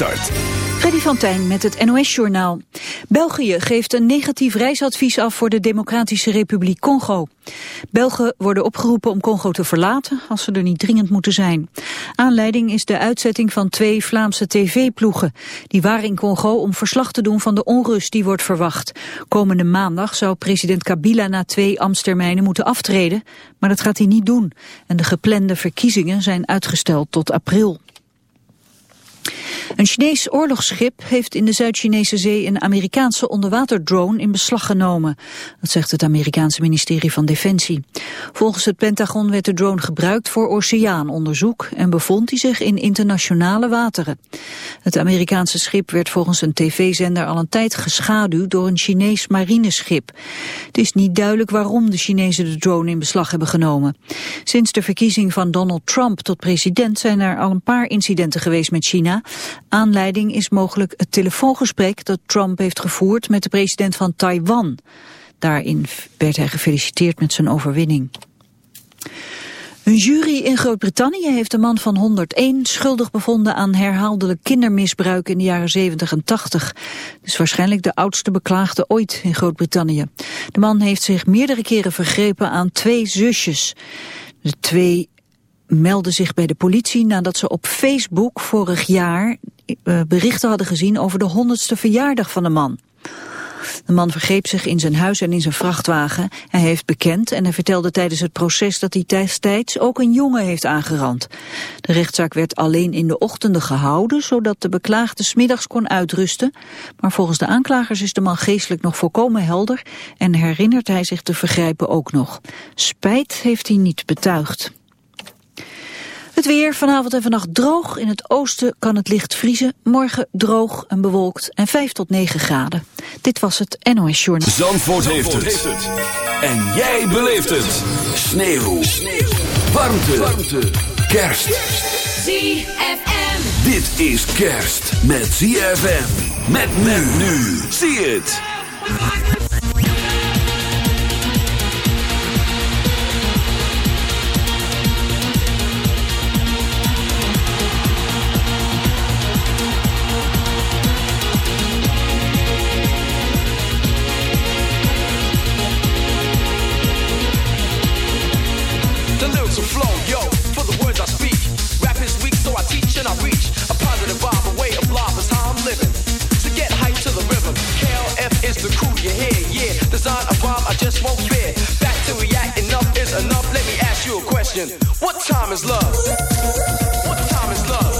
start. Freddy van Tijn met het NOS-journaal. België geeft een negatief reisadvies af voor de Democratische Republiek Congo. Belgen worden opgeroepen om Congo te verlaten als ze er niet dringend moeten zijn. Aanleiding is de uitzetting van twee Vlaamse tv-ploegen. Die waren in Congo om verslag te doen van de onrust die wordt verwacht. Komende maandag zou president Kabila na twee ambtstermijnen moeten aftreden, maar dat gaat hij niet doen. En de geplande verkiezingen zijn uitgesteld tot april. Een Chinees oorlogsschip heeft in de Zuid-Chinese zee een Amerikaanse onderwaterdrone in beslag genomen. Dat zegt het Amerikaanse ministerie van Defensie. Volgens het Pentagon werd de drone gebruikt voor oceaanonderzoek en bevond hij zich in internationale wateren. Het Amerikaanse schip werd volgens een tv-zender al een tijd geschaduwd door een Chinees marineschip. Het is niet duidelijk waarom de Chinezen de drone in beslag hebben genomen. Sinds de verkiezing van Donald Trump tot president zijn er al een paar incidenten geweest met China. Aanleiding is mogelijk het telefoongesprek dat Trump heeft gevoerd met de president van Taiwan. Daarin werd hij gefeliciteerd met zijn overwinning. Een jury in Groot-Brittannië heeft een man van 101 schuldig bevonden aan herhaaldelijk kindermisbruik in de jaren 70 en 80. Dus waarschijnlijk de oudste beklaagde ooit in Groot-Brittannië. De man heeft zich meerdere keren vergrepen aan twee zusjes. De twee meldden zich bij de politie nadat ze op Facebook vorig jaar uh, berichten hadden gezien over de honderdste verjaardag van de man. De man vergreep zich in zijn huis en in zijn vrachtwagen. Hij heeft bekend en hij vertelde tijdens het proces dat hij destijds ook een jongen heeft aangerand. De rechtszaak werd alleen in de ochtenden gehouden, zodat de beklaagde smiddags kon uitrusten. Maar volgens de aanklagers is de man geestelijk nog volkomen helder en herinnert hij zich te vergrijpen ook nog. Spijt heeft hij niet betuigd. Het weer vanavond en vannacht droog. In het oosten kan het licht vriezen. Morgen droog en bewolkt en 5 tot 9 graden. Dit was het NOS Journal. Zandvoort, heeft, het. En jij beleeft het. Sneeuw. Sneeuw. Warmte. Warmte. Kerst. ZFM. Dit is kerst met ZFM. Met men nu. Zie het. What time is love? What time is love.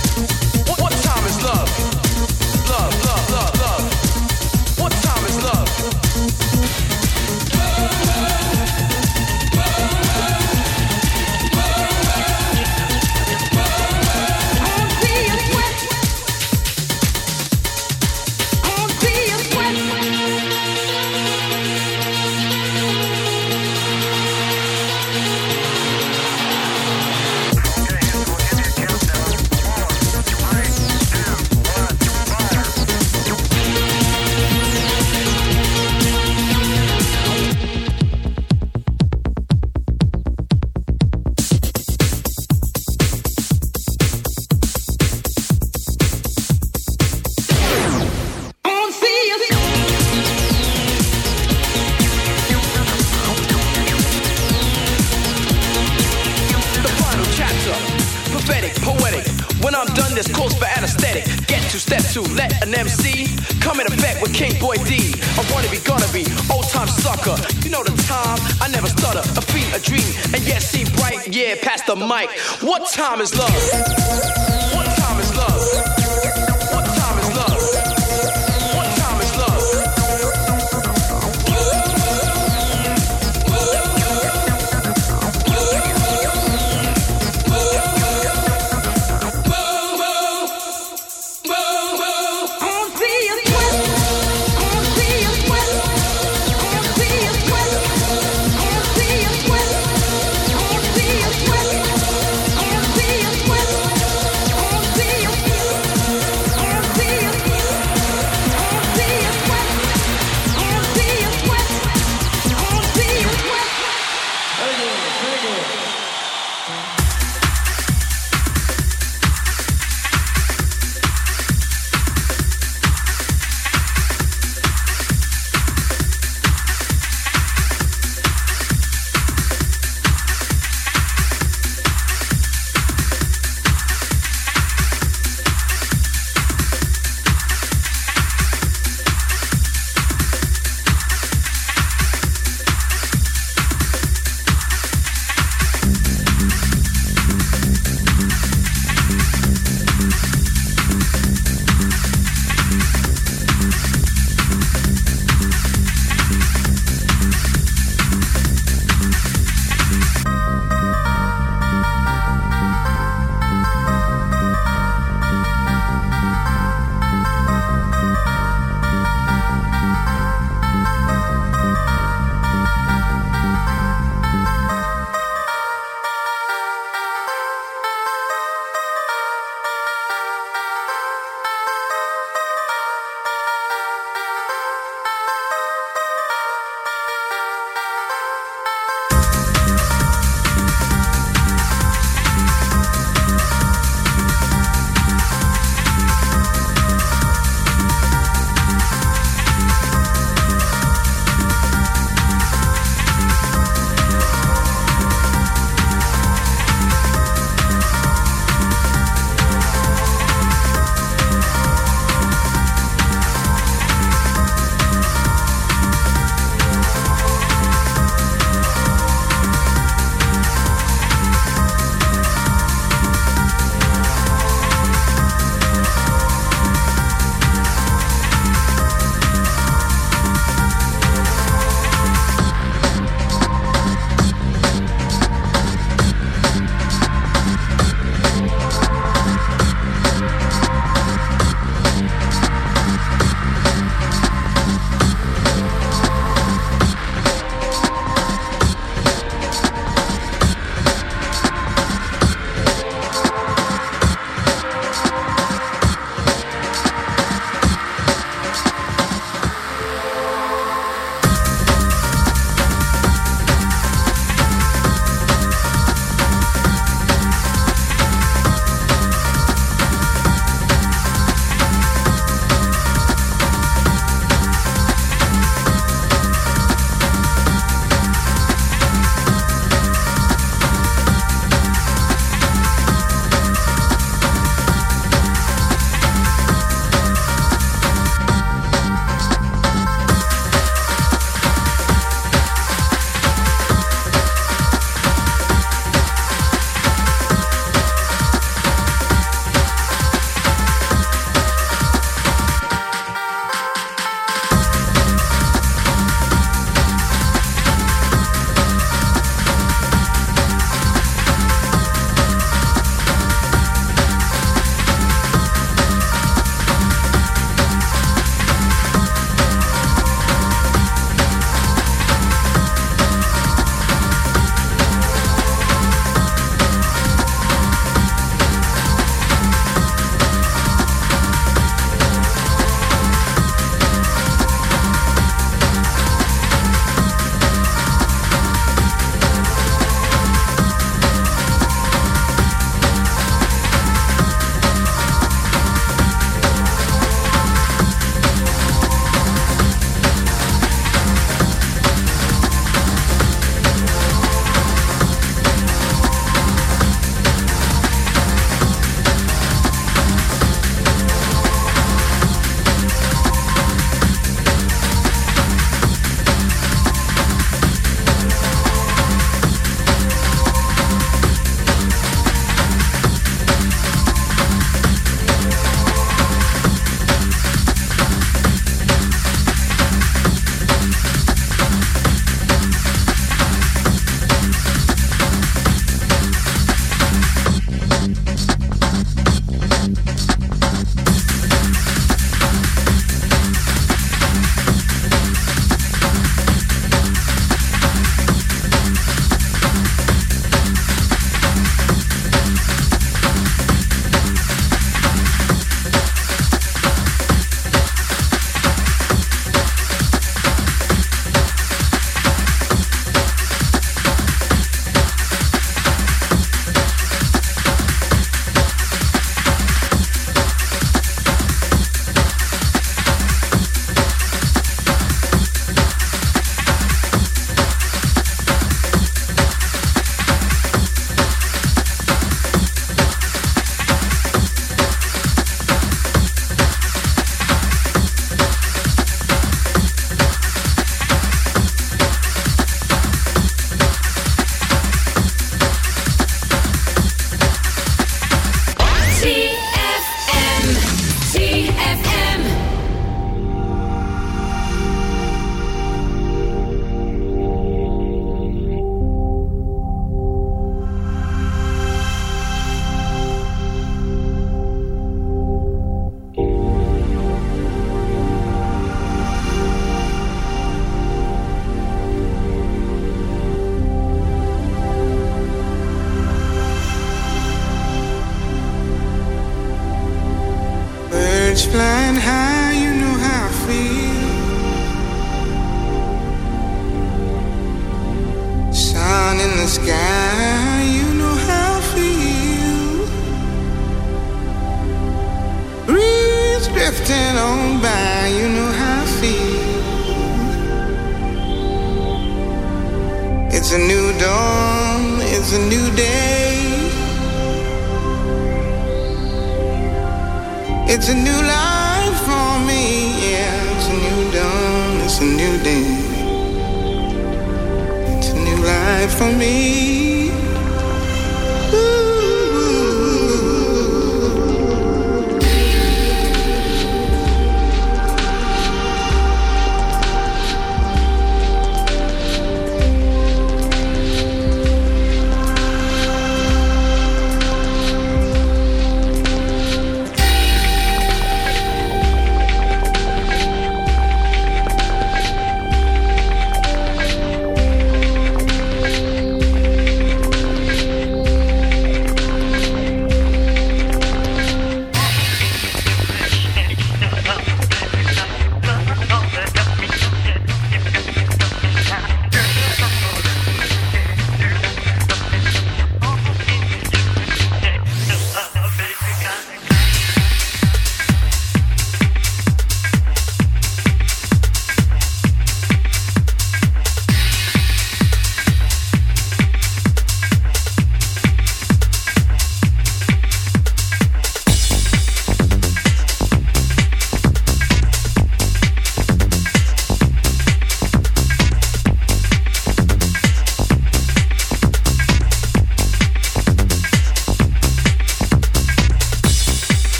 What time is love?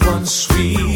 one sweet.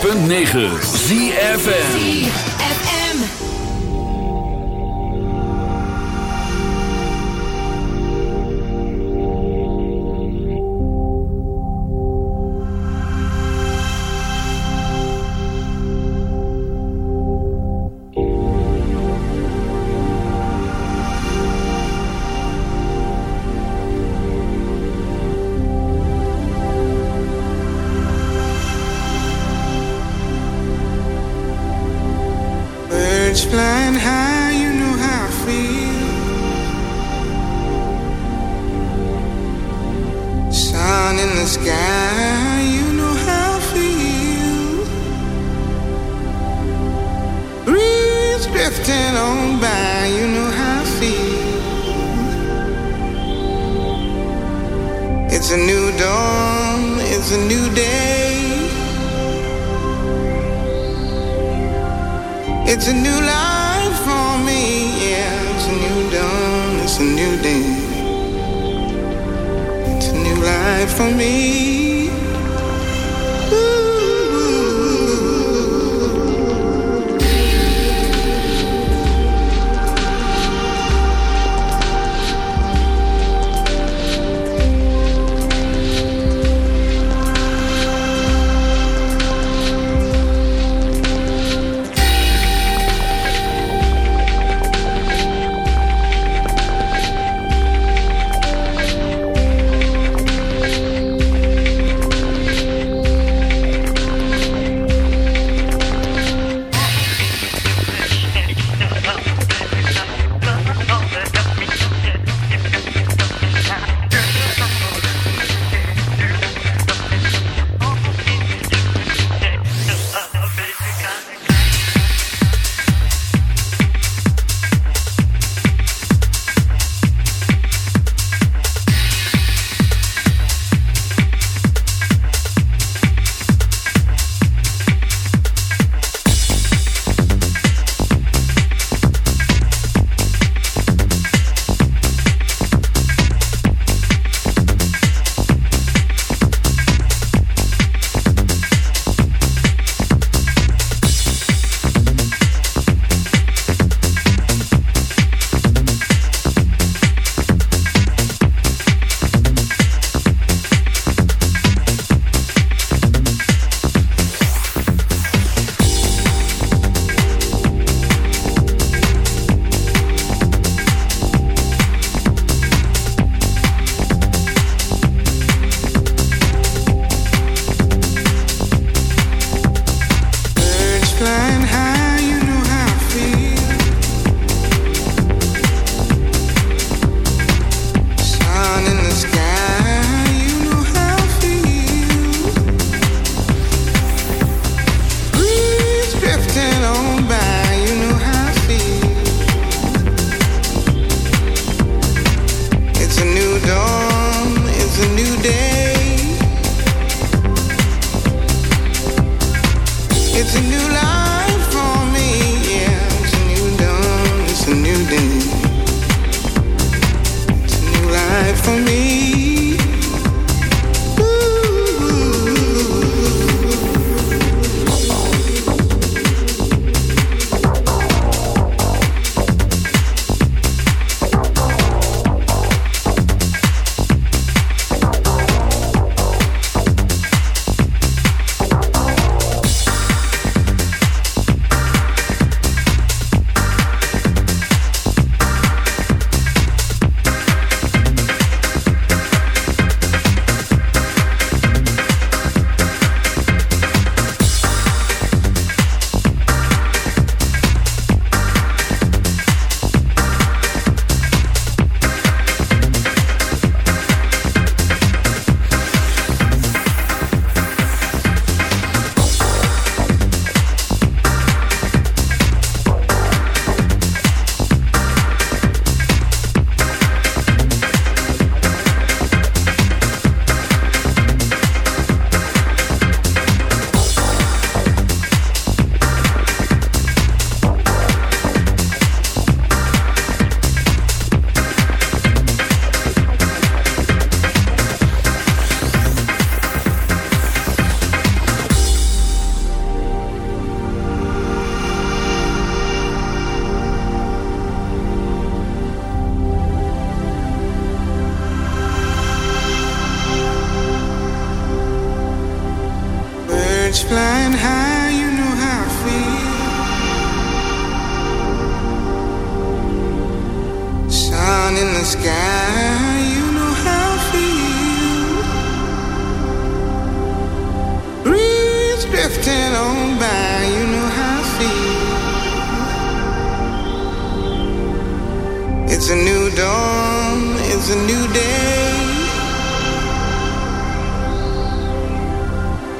106.9 Zie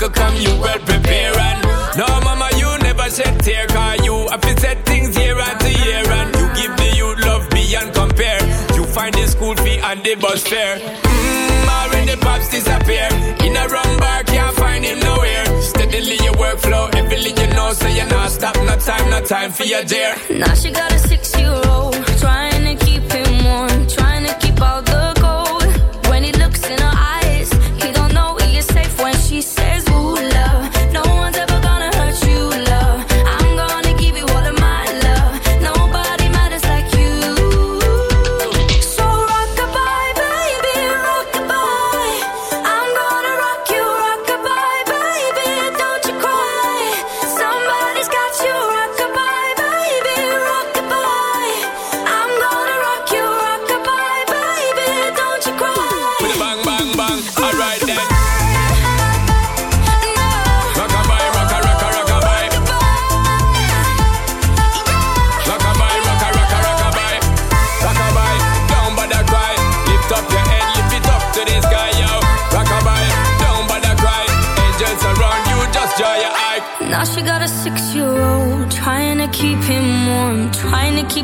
little come you well prepare and No mama you never shed tear Cause you have to set things year to year And you give the youth love beyond compare. You find the school fee and the bus fare. Mmm, already pops disappear. In a wrong bar can't find him nowhere. Steadily your workflow, everything you know So you're not stop, no time, no time for your dear. Now she got a six-year-old trying